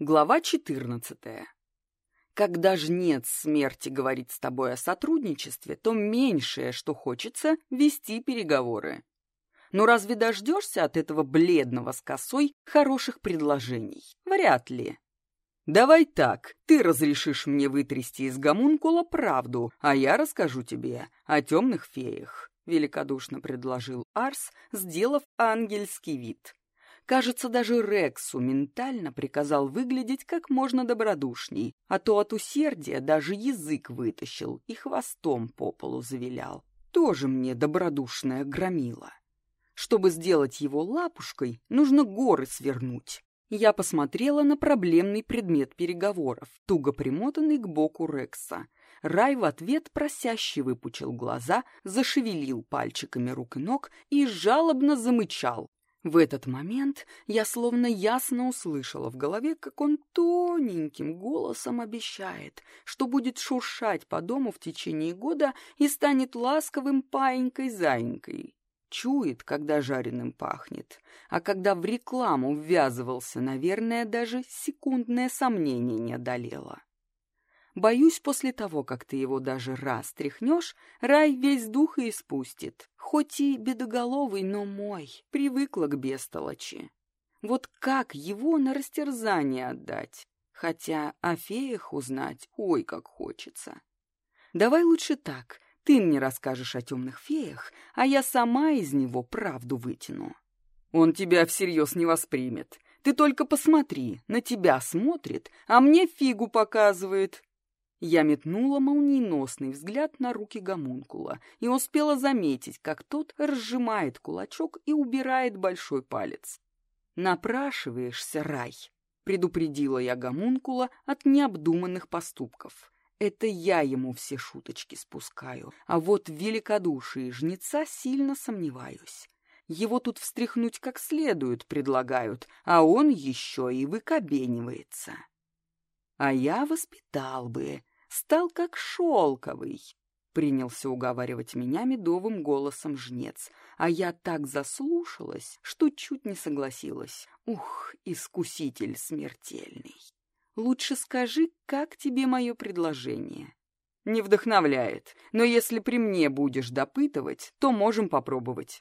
Глава 14. Когда жнец смерти говорит с тобой о сотрудничестве, то меньшее, что хочется, вести переговоры. Но разве дождешься от этого бледного с косой хороших предложений? Вряд ли. Давай так, ты разрешишь мне вытрясти из гомункула правду, а я расскажу тебе о темных феях, — великодушно предложил Арс, сделав ангельский вид. Кажется, даже Рексу ментально приказал выглядеть как можно добродушней, а то от усердия даже язык вытащил и хвостом по полу завилял. Тоже мне добродушная громила. Чтобы сделать его лапушкой, нужно горы свернуть. Я посмотрела на проблемный предмет переговоров, туго примотанный к боку Рекса. Рай в ответ просяще выпучил глаза, зашевелил пальчиками рук и ног и жалобно замычал, в этот момент я словно ясно услышала в голове, как он тоненьким голосом обещает, что будет шуршать по дому в течение года и станет ласковым паинькой-заинькой. Чует, когда жареным пахнет, а когда в рекламу ввязывался, наверное, даже секундное сомнение не одолело. Боюсь, после того, как ты его даже раз тряхнешь, рай весь дух и испустит. Хоть и бедоголовый, но мой, привыкла к бестолочи. Вот как его на растерзание отдать? Хотя о феях узнать, ой, как хочется. Давай лучше так, ты мне расскажешь о темных феях, а я сама из него правду вытяну. Он тебя всерьез не воспримет. Ты только посмотри, на тебя смотрит, а мне фигу показывает. Я метнула молниеносный взгляд на руки гомункула и успела заметить, как тот разжимает кулачок и убирает большой палец. «Напрашиваешься, рай!» — предупредила я гомункула от необдуманных поступков. Это я ему все шуточки спускаю, а вот в великодушии жнеца сильно сомневаюсь. Его тут встряхнуть как следует предлагают, а он еще и выкобенивается. А я воспитал бы, стал как шелковый. Принялся уговаривать меня медовым голосом жнец, а я так заслушалась, что чуть не согласилась. Ух, искуситель смертельный! Лучше скажи, как тебе мое предложение? Не вдохновляет, но если при мне будешь допытывать, то можем попробовать.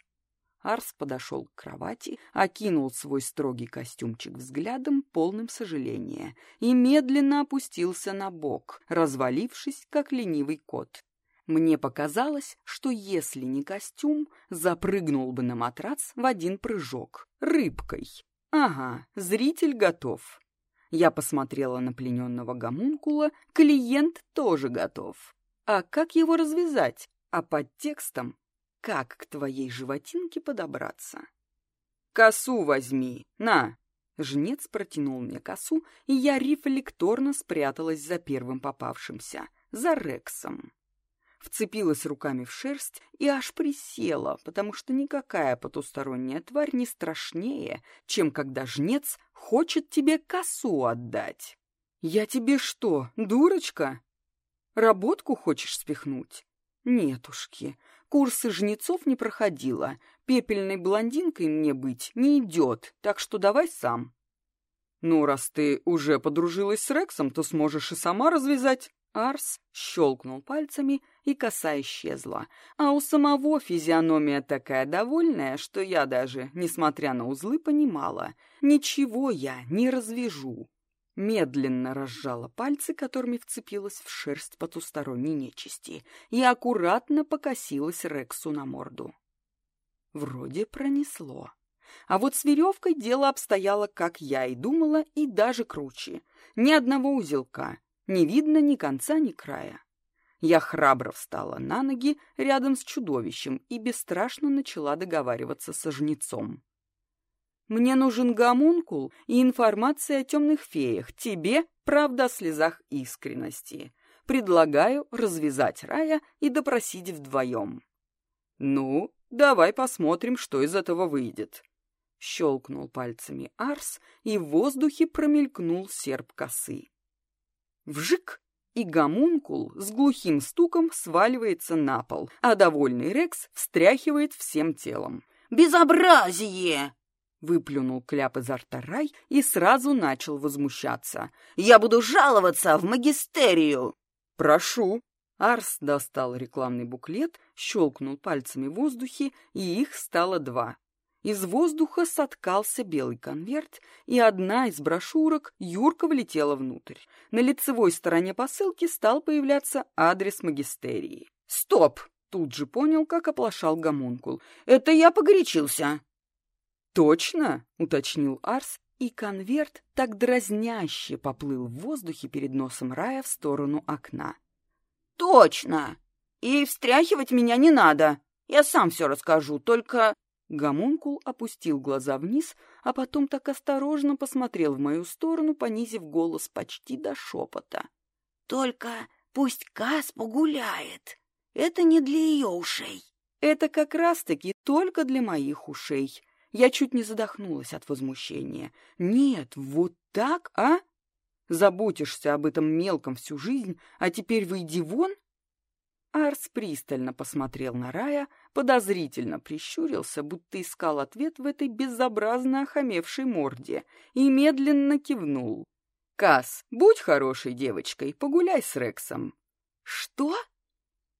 Арс подошел к кровати, окинул свой строгий костюмчик взглядом, полным сожаления, и медленно опустился на бок, развалившись, как ленивый кот. Мне показалось, что если не костюм, запрыгнул бы на матрац в один прыжок. Рыбкой. Ага, зритель готов. Я посмотрела на плененного гомункула, клиент тоже готов. А как его развязать? А под текстом как к твоей животинке подобраться. «Косу возьми, на!» Жнец протянул мне косу, и я рефлекторно спряталась за первым попавшимся, за Рексом. Вцепилась руками в шерсть и аж присела, потому что никакая потусторонняя тварь не страшнее, чем когда жнец хочет тебе косу отдать. «Я тебе что, дурочка? Работку хочешь спихнуть?» «Нетушки, Курсы жнецов не проходила. Пепельной блондинкой мне быть не идет, так что давай сам. Ну, раз ты уже подружилась с Рексом, то сможешь и сама развязать. Арс щелкнул пальцами, и коса исчезла. А у самого физиономия такая довольная, что я даже, несмотря на узлы, понимала. Ничего я не развяжу медленно разжала пальцы, которыми вцепилась в шерсть потусторонней нечисти, и аккуратно покосилась Рексу на морду. Вроде пронесло. А вот с веревкой дело обстояло, как я и думала, и даже круче. Ни одного узелка, не видно ни конца, ни края. Я храбро встала на ноги рядом с чудовищем и бесстрашно начала договариваться со жнецом. Мне нужен гомункул и информация о темных феях. Тебе правда о слезах искренности. Предлагаю развязать рая и допросить вдвоем. Ну, давай посмотрим, что из этого выйдет. Щелкнул пальцами Арс, и в воздухе промелькнул серп косы. Вжик! И гомункул с глухим стуком сваливается на пол, а довольный Рекс встряхивает всем телом. «Безобразие!» Выплюнул кляп изо рта Рай и сразу начал возмущаться. «Я буду жаловаться в магистерию!» «Прошу!» Арс достал рекламный буклет, щелкнул пальцами в воздухе, и их стало два. Из воздуха соткался белый конверт, и одна из брошюрок Юрка влетела внутрь. На лицевой стороне посылки стал появляться адрес магистерии. «Стоп!» — тут же понял, как оплошал гомункул. «Это я погорячился!» «Точно?» — уточнил Арс, и конверт так дразняще поплыл в воздухе перед носом Рая в сторону окна. «Точно! И встряхивать меня не надо. Я сам все расскажу, только...» Гомункул опустил глаза вниз, а потом так осторожно посмотрел в мою сторону, понизив голос почти до шепота. «Только пусть Кас погуляет. Это не для ее ушей». «Это как раз-таки только для моих ушей». Я чуть не задохнулась от возмущения. «Нет, вот так, а? Заботишься об этом мелком всю жизнь, а теперь выйди вон Арс пристально посмотрел на Рая, подозрительно прищурился, будто искал ответ в этой безобразно охамевшей морде, и медленно кивнул. «Кас, будь хорошей девочкой, погуляй с Рексом». «Что?»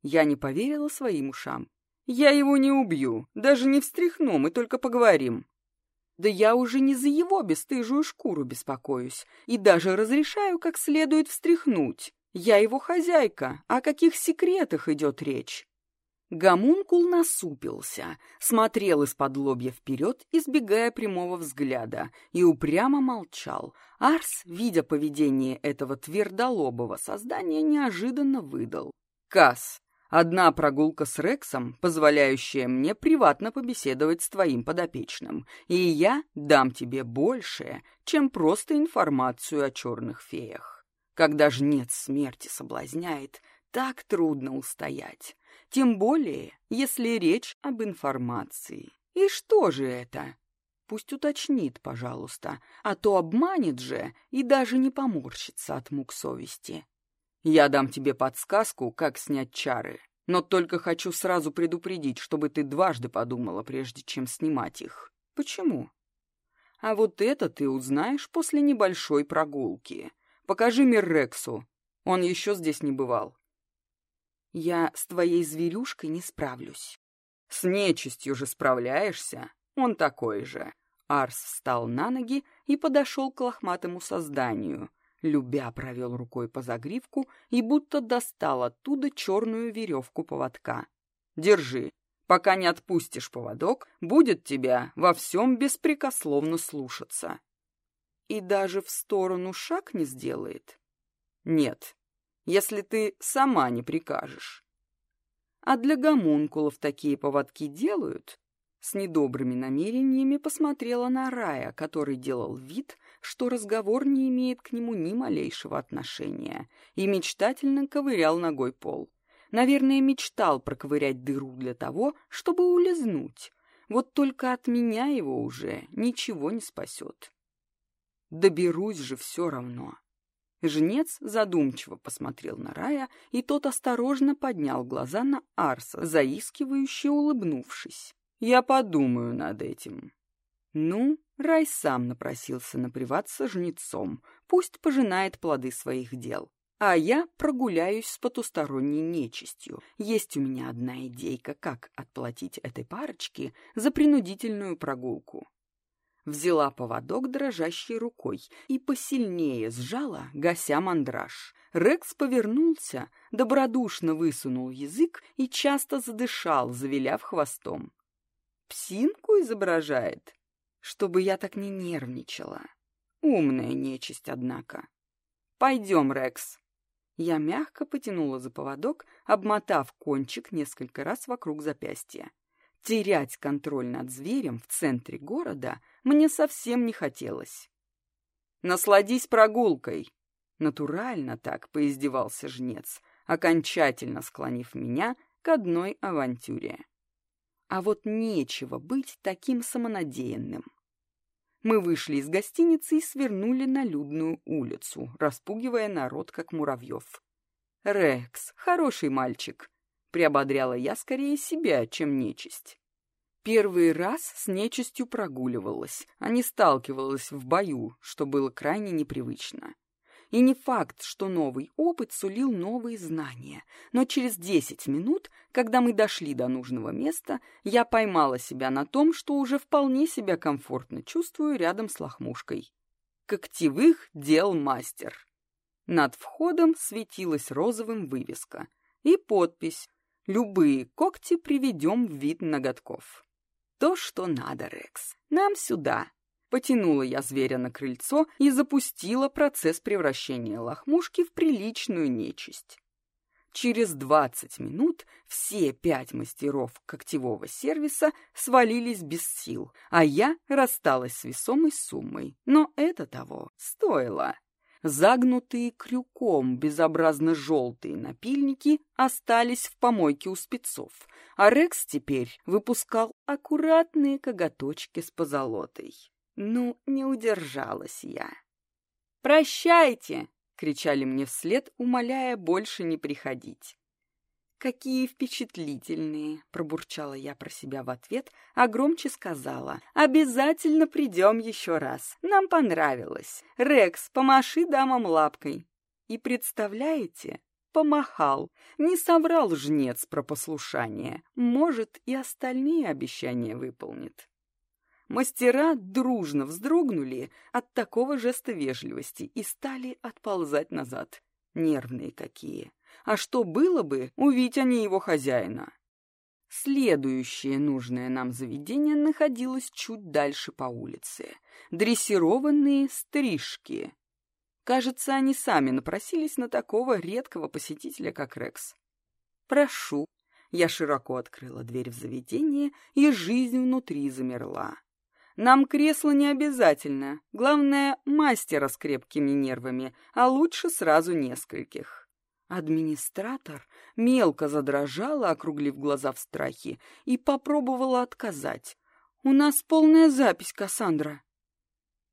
Я не поверила своим ушам. «Я его не убью, даже не встряхну, мы только поговорим». Да я уже не за его бесстыжую шкуру беспокоюсь и даже разрешаю как следует встряхнуть. Я его хозяйка, о каких секретах идет речь? Гомункул насупился, смотрел из-под лобья вперед, избегая прямого взгляда, и упрямо молчал. Арс, видя поведение этого твердолобого создания, неожиданно выдал. «Касс, одна прогулка с Рексом, позволяющая мне приватно побеседовать с твоим подопечным, и я дам тебе большее, чем просто информацию о черных феях». Когда жнец смерти соблазняет, так трудно устоять. Тем более, если речь об информации. И что же это? Пусть уточнит, пожалуйста, а то обманет же и даже не поморщится от мук совести. Я дам тебе подсказку, как снять чары, но только хочу сразу предупредить, чтобы ты дважды подумала, прежде чем снимать их. Почему? А вот это ты узнаешь после небольшой прогулки — Покажи мир Рексу. Он еще здесь не бывал. Я с твоей зверюшкой не справлюсь. С нечистью же справляешься. Он такой же. Арс встал на ноги и подошел к лохматому созданию. Любя провел рукой по загривку и будто достал оттуда черную веревку поводка. «Держи. Пока не отпустишь поводок, будет тебя во всем беспрекословно слушаться и даже в сторону шаг не сделает? Нет, если ты сама не прикажешь. А для гомункулов такие поводки делают? С недобрыми намерениями посмотрела на Рая, который делал вид, что разговор не имеет к нему ни малейшего отношения, и мечтательно ковырял ногой пол. Наверное, мечтал проковырять дыру для того, чтобы улизнуть. Вот только от меня его уже ничего не спасет. Доберусь же все равно. Жнец задумчиво посмотрел на Рая, и тот осторожно поднял глаза на Арса, заискивающе улыбнувшись. «Я подумаю над этим». Ну, Рай сам напросился наприваться жнецом, пусть пожинает плоды своих дел. А я прогуляюсь с потусторонней нечистью. Есть у меня одна идейка, как отплатить этой парочке за принудительную прогулку взяла поводок дрожащей рукой и посильнее сжала, гася мандраж. Рекс повернулся, добродушно высунул язык и часто задышал, завиляв хвостом. Псинку изображает, чтобы я так не нервничала. Умная нечисть, однако. Пойдем, Рекс. Я мягко потянула за поводок, обмотав кончик несколько раз вокруг запястья. Терять контроль над зверем в центре города мне совсем не хотелось. «Насладись прогулкой!» Натурально так поиздевался жнец, окончательно склонив меня к одной авантюре. А вот нечего быть таким самонадеянным. Мы вышли из гостиницы и свернули на людную улицу, распугивая народ, как муравьев. «Рекс, хороший мальчик», Приободряла я скорее себя, чем нечисть. Первый раз с нечистью прогуливалась, а не сталкивалась в бою, что было крайне непривычно. И не факт, что новый опыт сулил новые знания, но через десять минут, когда мы дошли до нужного места, я поймала себя на том, что уже вполне себя комфортно чувствую рядом с лохмушкой. Когтевых дел мастер. Над входом светилась розовым вывеска и подпись «Любые когти приведем в вид ноготков». То, что надо, Рекс. Нам сюда. Потянула я зверя на крыльцо и запустила процесс превращения лохмушки в приличную нечисть. Через двадцать минут все пять мастеров когтевого сервиса свалились без сил, а я рассталась с весомой суммой. Но это того стоило. Загнутые крюком безобразно желтые напильники остались в помойке у спецов, а Рекс теперь выпускал аккуратные коготочки с позолотой. Ну, не удержалась я. «Прощайте!» — кричали мне вслед, умоляя больше не приходить. «Какие впечатлительные!» — пробурчала я про себя в ответ, а громче сказала. «Обязательно придем еще раз. Нам понравилось. Рекс, помаши дамам лапкой». И представляете, помахал. Не соврал жнец про послушание. Может, и остальные обещания выполнит. Мастера дружно вздрогнули от такого жеста вежливости и стали отползать назад. Нервные какие. А что было бы, увидеть они его хозяина? Следующее нужное нам заведение находилось чуть дальше по улице. Дрессированные стрижки. Кажется, они сами напросились на такого редкого посетителя, как Рекс. «Прошу». Я широко открыла дверь в заведение, и жизнь внутри замерла. Нам кресло не обязательно. Главное, мастера с крепкими нервами, а лучше сразу нескольких. Администратор мелко задрожала, округлив глаза в страхе, и попробовала отказать. «У нас полная запись, Кассандра».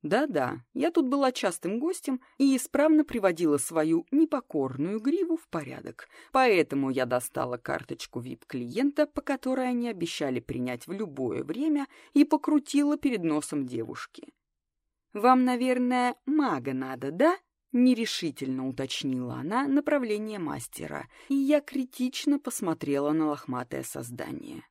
Да-да, я тут была частым гостем и исправно приводила свою непокорную гриву в порядок, поэтому я достала карточку вип-клиента, по которой они обещали принять в любое время, и покрутила перед носом девушки. «Вам, наверное, мага надо, да?» — нерешительно уточнила она направление мастера, и я критично посмотрела на лохматое создание.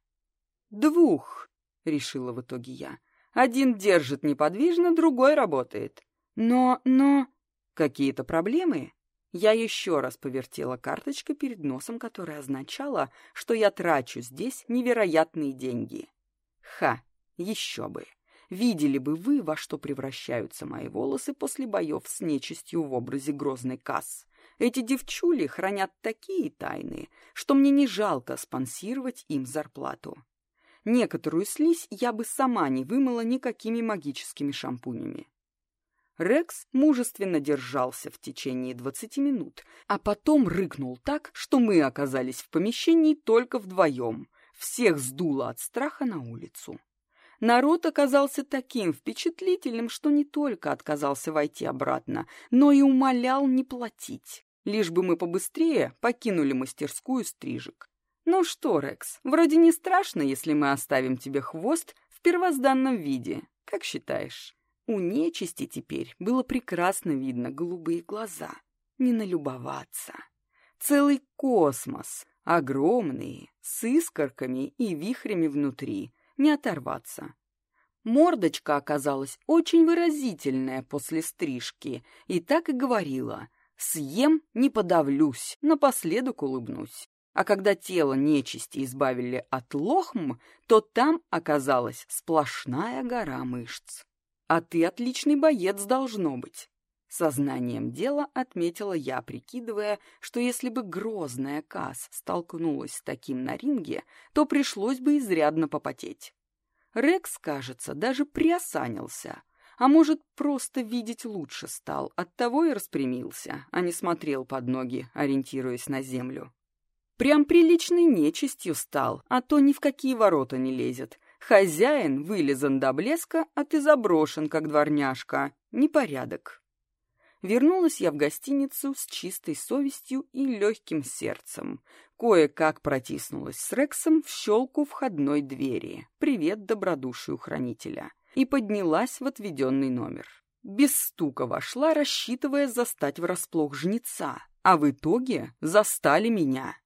«Двух!» — решила в итоге я — один держит неподвижно, другой работает. Но, но... Какие-то проблемы? Я еще раз повертела карточкой перед носом, которая означала, что я трачу здесь невероятные деньги. Ха, еще бы. Видели бы вы, во что превращаются мои волосы после боев с нечистью в образе грозной касс. Эти девчули хранят такие тайны, что мне не жалко спонсировать им зарплату. Некоторую слизь я бы сама не вымыла никакими магическими шампунями. Рекс мужественно держался в течение двадцати минут, а потом рыкнул так, что мы оказались в помещении только вдвоем. Всех сдуло от страха на улицу. Народ оказался таким впечатлительным, что не только отказался войти обратно, но и умолял не платить, лишь бы мы побыстрее покинули мастерскую стрижек. «Ну что, Рекс, вроде не страшно, если мы оставим тебе хвост в первозданном виде. Как считаешь?» У нечисти теперь было прекрасно видно голубые глаза. Не налюбоваться. Целый космос, огромный, с искорками и вихрями внутри, не оторваться. Мордочка оказалась очень выразительная после стрижки, и так и говорила «Съем, не подавлюсь, напоследок улыбнусь». А когда тело нечисти избавили от лохм, то там оказалась сплошная гора мышц. А ты отличный боец должно быть. Сознанием дела отметила я, прикидывая, что если бы грозная Касс столкнулась с таким на ринге, то пришлось бы изрядно попотеть. Рекс, кажется, даже приосанился, а может, просто видеть лучше стал, оттого и распрямился, а не смотрел под ноги, ориентируясь на землю. Прям приличной нечистью стал, а то ни в какие ворота не лезет. Хозяин вылезан до блеска, а ты заброшен, как дворняжка. Непорядок. Вернулась я в гостиницу с чистой совестью и легким сердцем. Кое-как протиснулась с Рексом в щелку входной двери. Привет добродушию хранителя. И поднялась в отведенный номер. Без стука вошла, рассчитывая застать врасплох жнеца. А в итоге застали меня.